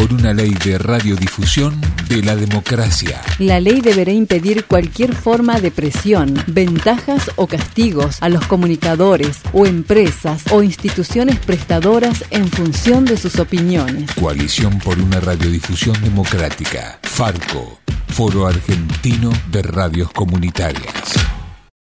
por una ley de radiodifusión de la democracia. La ley deberá impedir cualquier forma de presión, ventajas o castigos a los comunicadores o empresas o instituciones prestadoras en función de sus opiniones. Coalición por una radiodifusión democrática. Farco, Foro Argentino de Radios Comunitarias.